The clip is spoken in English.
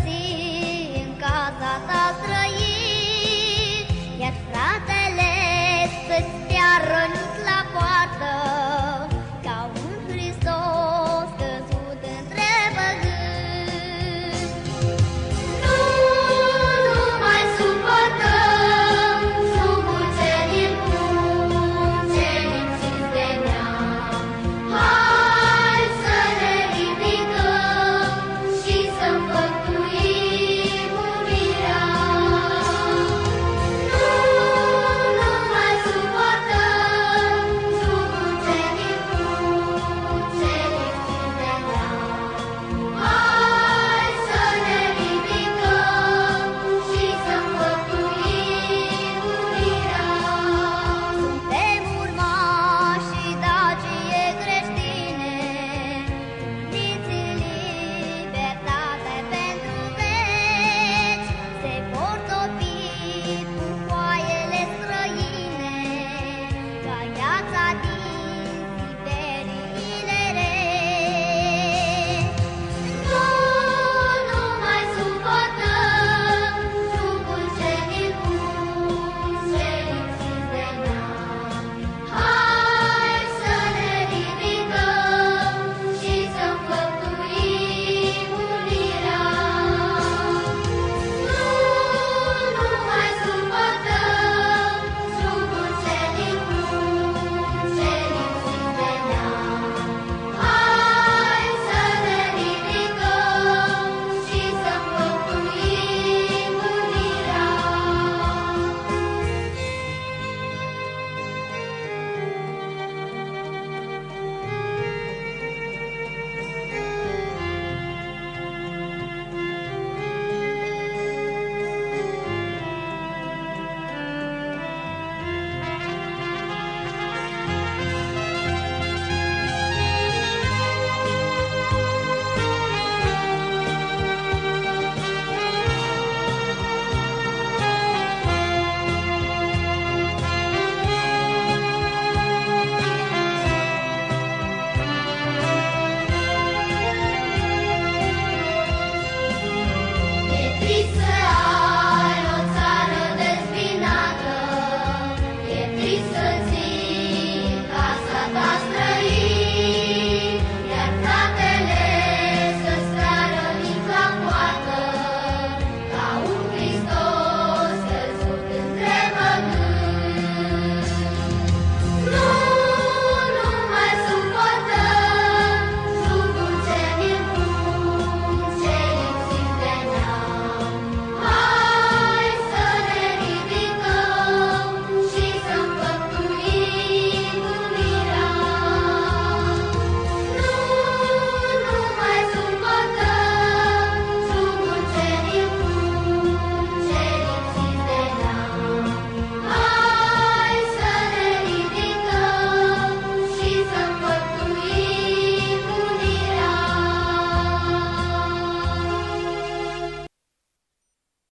see.